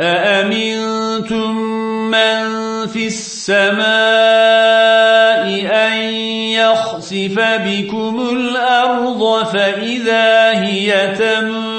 أأمنتم من في السماء أن يخسف بكم الأرض فإذا هي تمر